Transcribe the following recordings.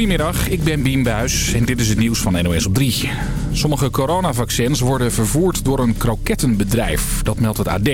Goedemiddag, ik ben Bien Buis en dit is het nieuws van NOS op 3. Sommige coronavaccins worden vervoerd door een krokettenbedrijf. Dat meldt het AD.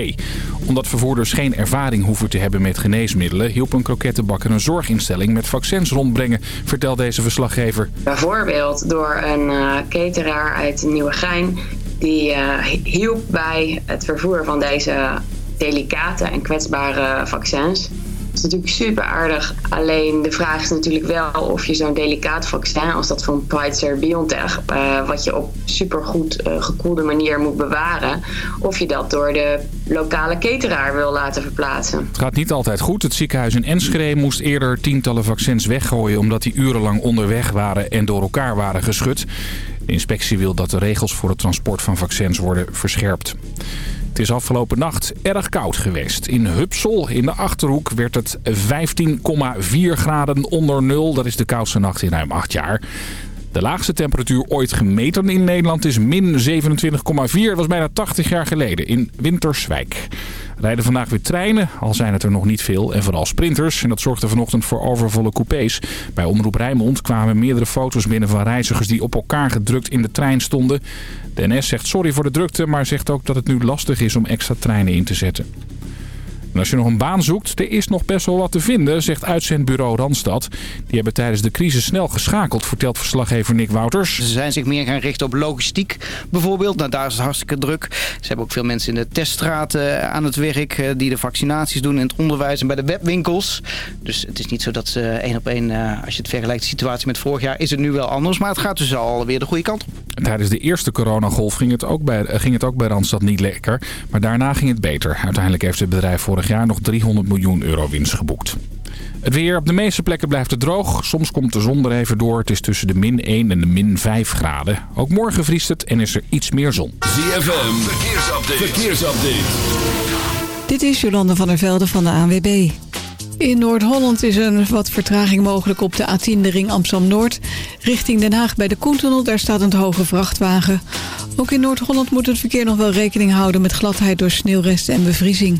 Omdat vervoerders geen ervaring hoeven te hebben met geneesmiddelen... hielp een krokettenbakker een zorginstelling met vaccins rondbrengen... vertelt deze verslaggever. Bijvoorbeeld door een uh, cateraar uit Nieuwegein... die uh, hielp bij het vervoer van deze delicate en kwetsbare vaccins is natuurlijk super aardig. Alleen de vraag is natuurlijk wel of je zo'n delicaat vaccin als dat van Pfizer-BioNTech, uh, wat je op supergoed uh, gekoelde manier moet bewaren, of je dat door de lokale cateraar wil laten verplaatsen. Het gaat niet altijd goed. Het ziekenhuis in Enschede moest eerder tientallen vaccins weggooien omdat die urenlang onderweg waren en door elkaar waren geschud. De inspectie wil dat de regels voor het transport van vaccins worden verscherpt. Het is afgelopen nacht erg koud geweest. In Hupsel, in de Achterhoek, werd het 15,4 graden onder nul. Dat is de koudste nacht in ruim 8 jaar. De laagste temperatuur ooit gemeten in Nederland is min 27,4. Dat was bijna 80 jaar geleden in Winterswijk. Rijden vandaag weer treinen, al zijn het er nog niet veel. En vooral sprinters. En dat zorgde vanochtend voor overvolle coupés. Bij Omroep Rijnmond kwamen meerdere foto's binnen van reizigers die op elkaar gedrukt in de trein stonden. De NS zegt sorry voor de drukte, maar zegt ook dat het nu lastig is om extra treinen in te zetten. En als je nog een baan zoekt, er is nog best wel wat te vinden, zegt uitzendbureau Randstad. Die hebben tijdens de crisis snel geschakeld, vertelt verslaggever Nick Wouters. Ze zijn zich meer gaan richten op logistiek bijvoorbeeld. Nou, daar is het hartstikke druk. Ze hebben ook veel mensen in de teststraten aan het werk eh, die de vaccinaties doen in het onderwijs en bij de webwinkels. Dus het is niet zo dat ze één op één, eh, als je het vergelijkt de situatie met vorig jaar, is het nu wel anders. Maar het gaat dus alweer de goede kant op. Tijdens de eerste coronagolf ging het, ook bij, ging het ook bij Randstad niet lekker. Maar daarna ging het beter. Uiteindelijk heeft het bedrijf vorig jaar nog 300 miljoen euro winst geboekt. Het weer op de meeste plekken blijft het droog. Soms komt de zon er even door. Het is tussen de min 1 en de min 5 graden. Ook morgen vriest het en is er iets meer zon. ZFM, verkeersupdate. verkeersupdate. Dit is Jolande van der Velde van de ANWB. In Noord-Holland is er wat vertraging mogelijk op de A10, de ring Amsterdam-Noord. Richting Den Haag bij de Koentunnel, daar staat een hoge vrachtwagen. Ook in Noord-Holland moet het verkeer nog wel rekening houden met gladheid door sneeuwresten en bevriezing.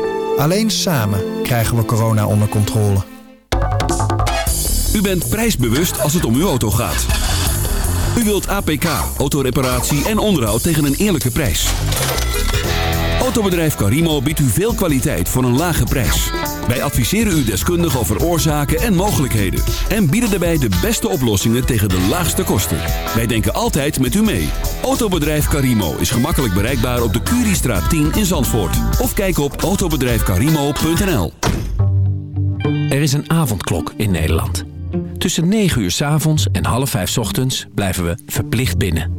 Alleen samen krijgen we corona onder controle. U bent prijsbewust als het om uw auto gaat. U wilt APK, autoreparatie en onderhoud tegen een eerlijke prijs. Autobedrijf Carimo biedt u veel kwaliteit voor een lage prijs. Wij adviseren u deskundig over oorzaken en mogelijkheden. En bieden daarbij de beste oplossingen tegen de laagste kosten. Wij denken altijd met u mee. Autobedrijf Carimo is gemakkelijk bereikbaar op de Curiestraat 10 in Zandvoort. Of kijk op autobedrijfcarimo.nl Er is een avondklok in Nederland. Tussen 9 uur s avonds en half 5 s ochtends blijven we verplicht binnen.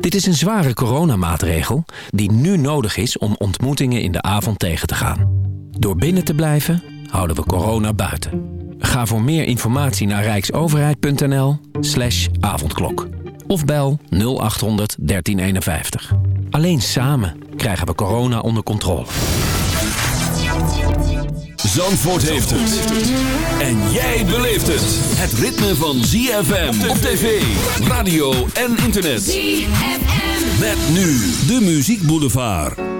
Dit is een zware coronamaatregel die nu nodig is om ontmoetingen in de avond tegen te gaan. Door binnen te blijven houden we corona buiten. Ga voor meer informatie naar rijksoverheid.nl slash avondklok. Of bel 0800 1351. Alleen samen krijgen we corona onder controle. Zandvoort heeft het. En jij beleeft het. Het ritme van ZFM op tv, radio en internet. ZFM. Met nu de Muziek Boulevard.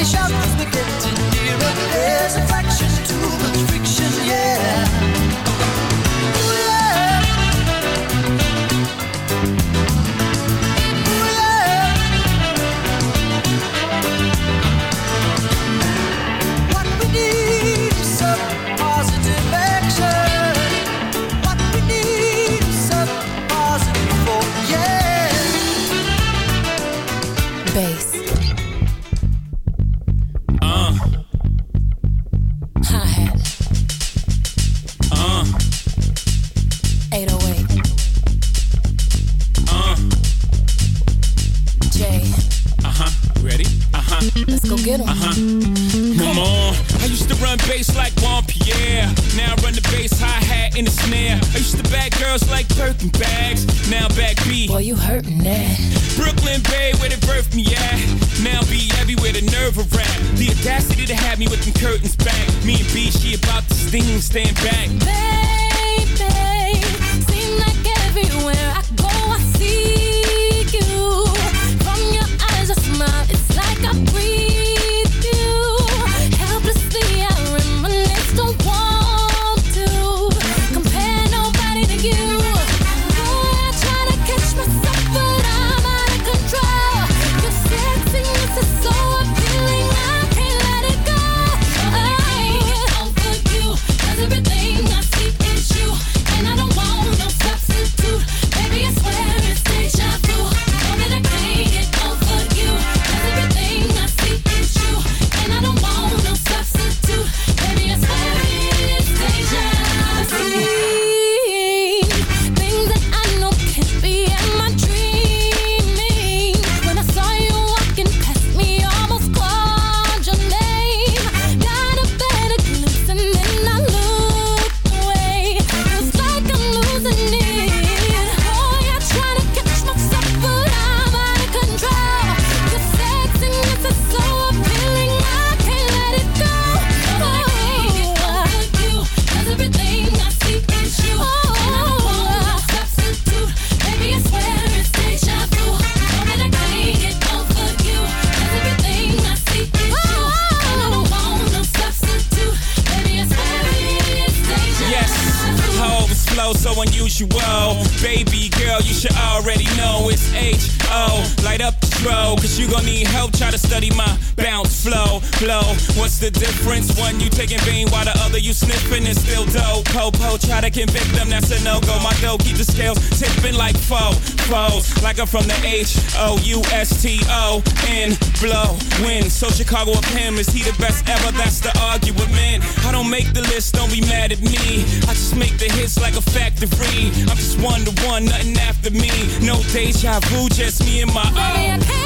body shop. nigga from the H O U S T O N blow win. So Chicago of him is he the best ever? That's the argument. I don't make the list, don't be mad at me. I just make the hits like a factory. I'm just one to one, nothing after me. No deja vu, just me and my own.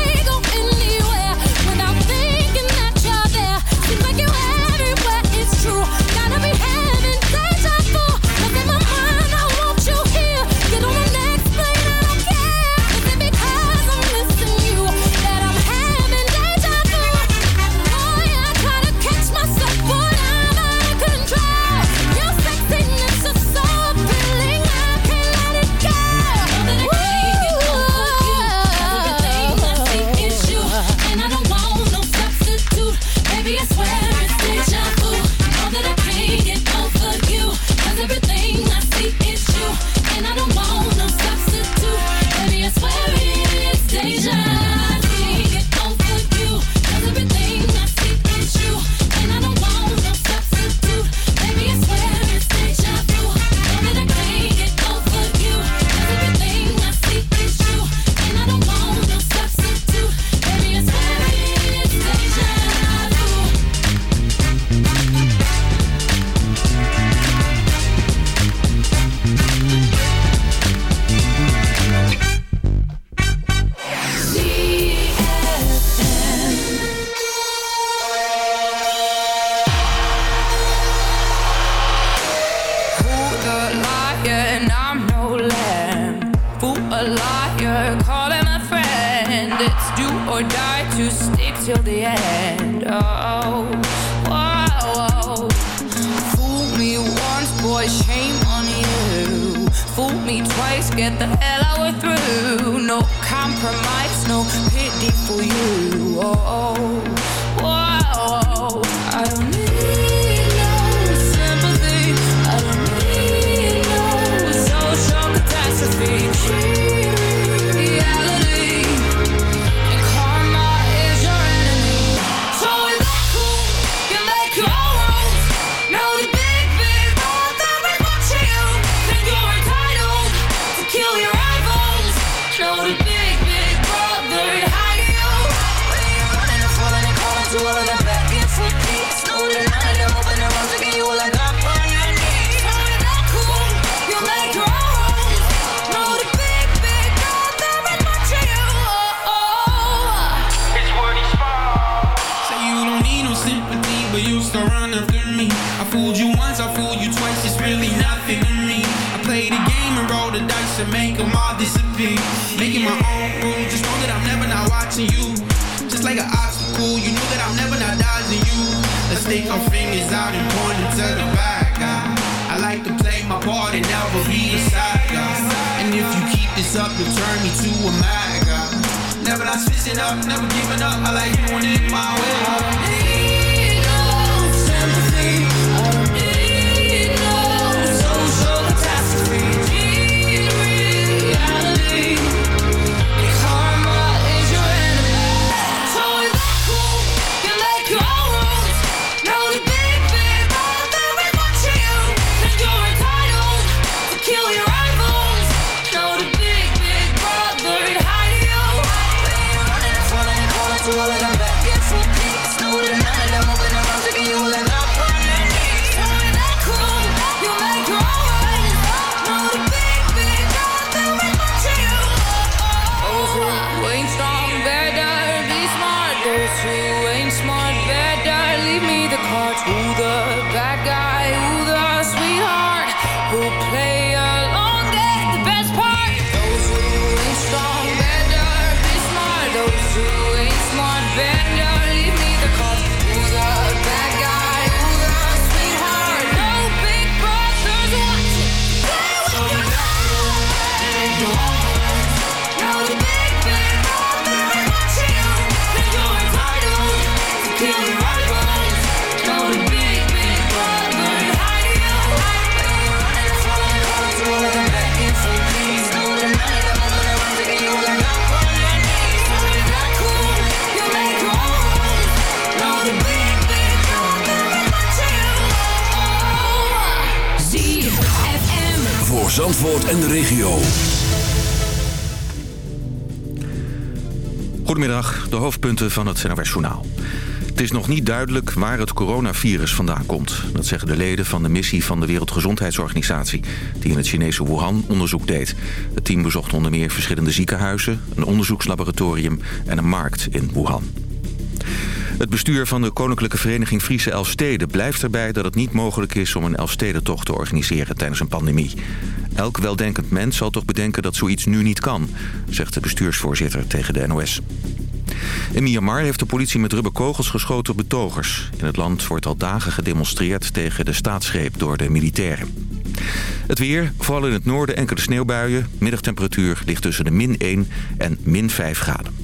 mixing up, never giving up. I like doing it my way. En de regio. Goedemiddag, de hoofdpunten van het NOS Journaal. Het is nog niet duidelijk waar het coronavirus vandaan komt. Dat zeggen de leden van de missie van de Wereldgezondheidsorganisatie... die in het Chinese Wuhan onderzoek deed. Het team bezocht onder meer verschillende ziekenhuizen... een onderzoekslaboratorium en een markt in Wuhan. Het bestuur van de Koninklijke Vereniging Friese Elfsteden blijft erbij dat het niet mogelijk is om een Elfstedentocht te organiseren tijdens een pandemie. Elk weldenkend mens zal toch bedenken dat zoiets nu niet kan, zegt de bestuursvoorzitter tegen de NOS. In Myanmar heeft de politie met rubberkogels geschoten op betogers. In het land wordt al dagen gedemonstreerd tegen de staatsgreep door de militairen. Het weer, vooral in het noorden enkele sneeuwbuien. Middagtemperatuur ligt tussen de min 1 en min 5 graden.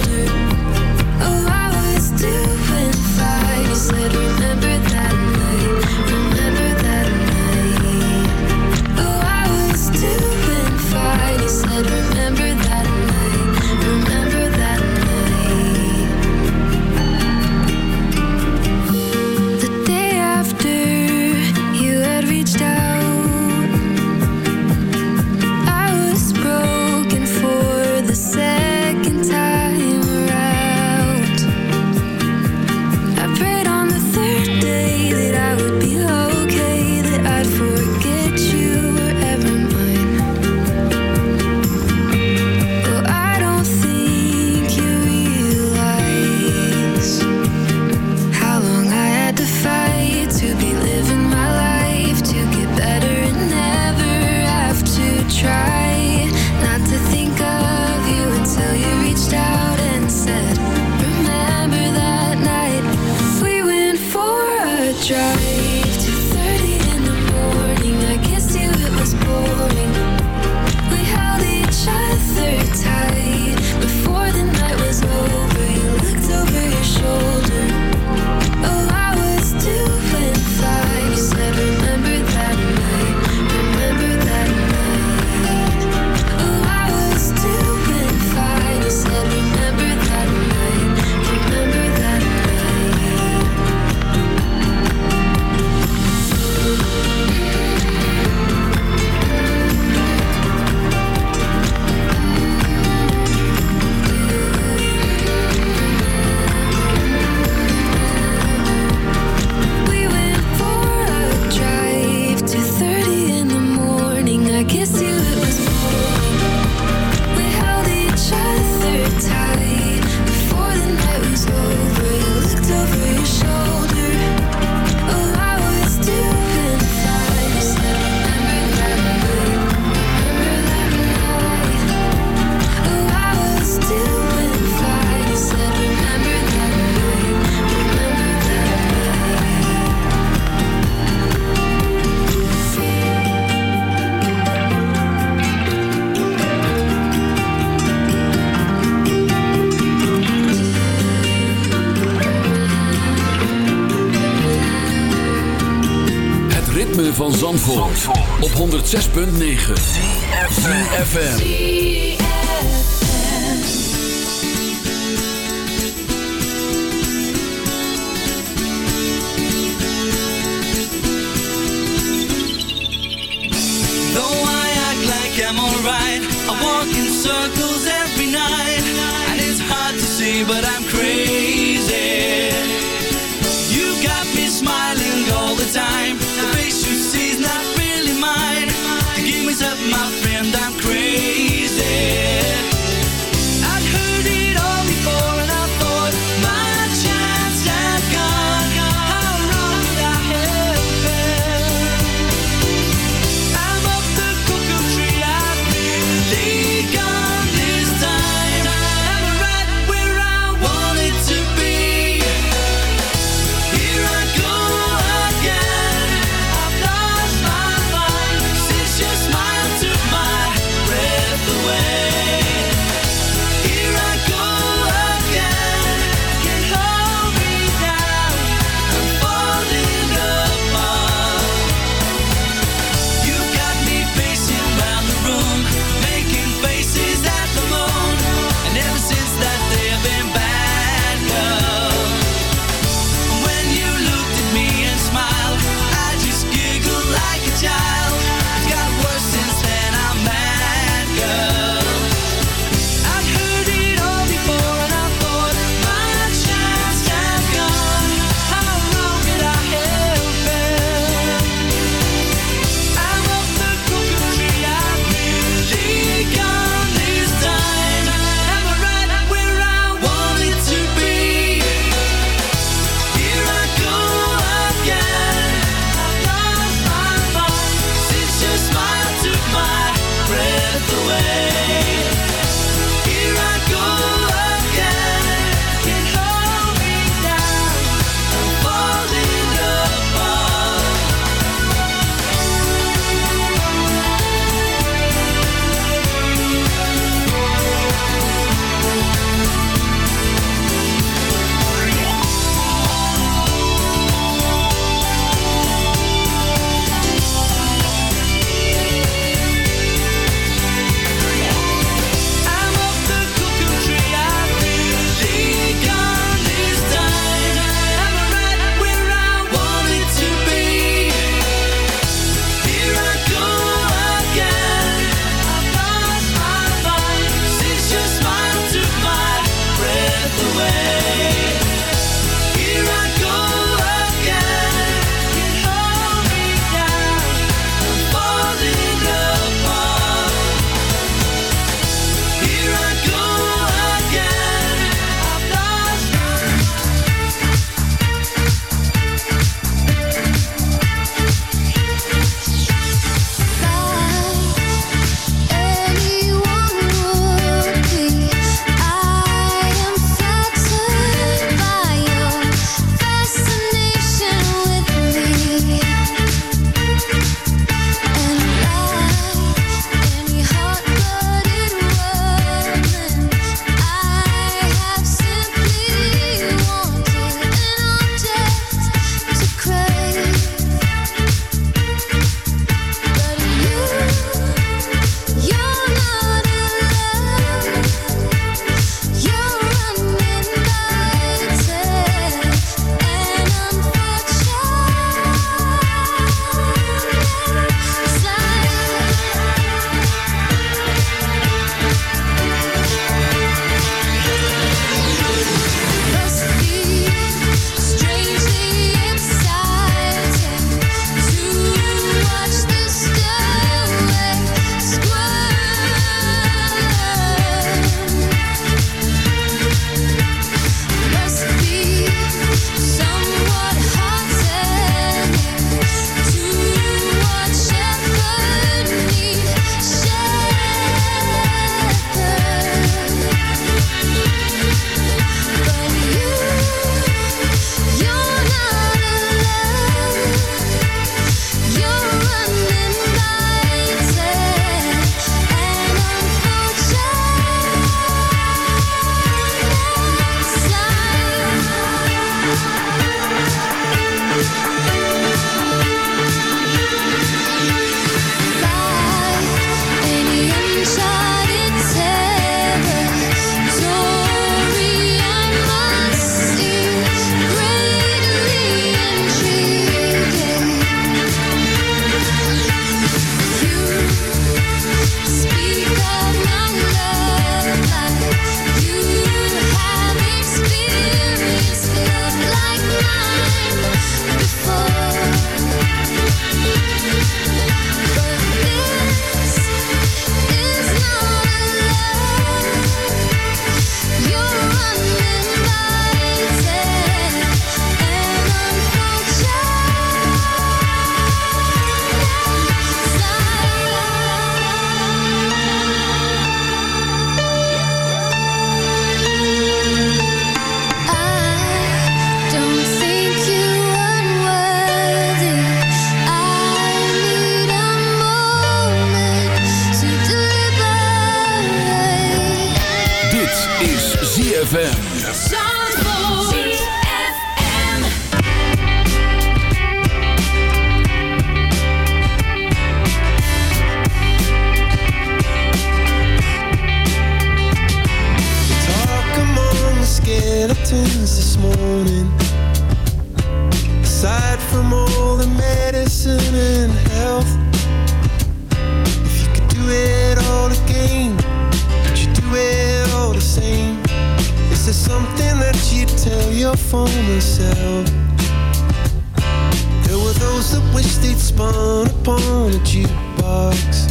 jukebox.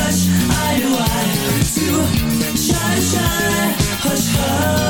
hush, eye to eye, to shy, shy, hush, hush.